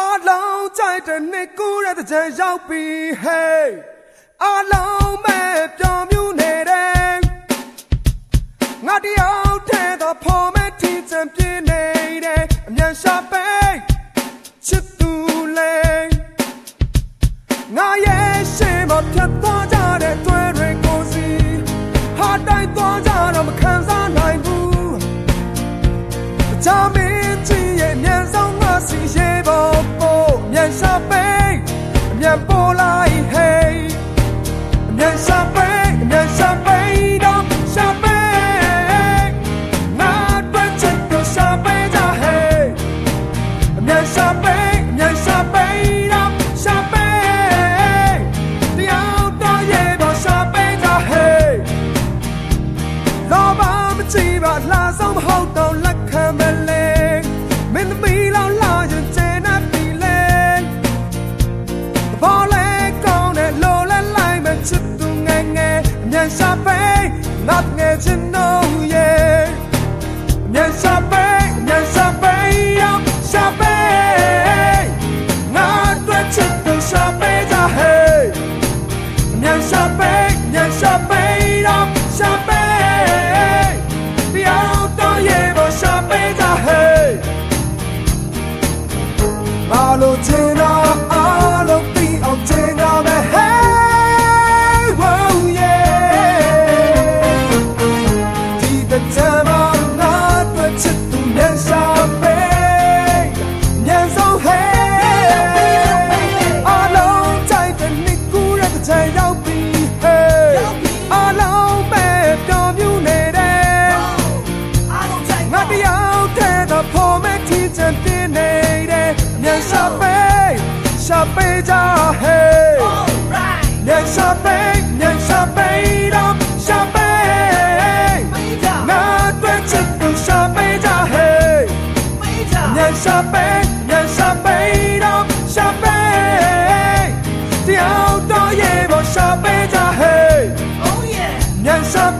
အားလုံးကြိုက်တဲ့နှစ်ကူးတဲ့ကြံရောက်ပြီ hey အားလုံးမဲ့ပြောင်းမြူနေတဲ့ငါတယောက်တည်းသောဖော်မဲ့တီချန်ပြင်းနေတဲ့အမြန်ရှာပိတ်ချစ်သူလေးငါရဲ့ရှင်မဖြတ်သွားကြတဲ့တွေ့တွေကိုစီဟာတိုင်းသွားကြတော့မခံစားနိုင်ဘူးကြမ and boy i hate it i'm in shock vacation i'm in shock vacation i'm in shock vacation i'm in shock vacation i'm in shock vacation i'm in shock vacation i'm in shock vacation 那眼睛浓艳，念煞白，念煞白，要煞白，那对情投煞白在黑，念煞白，念煞白，要煞白，要到夜半煞白在黑，马路尽头。炸嘿哦耶亮瞎贝亮瞎贝亮那对征途像贝加黑湖美佳亮瞎贝亮瞎贝跳到夜幕像贝加黑湖美佳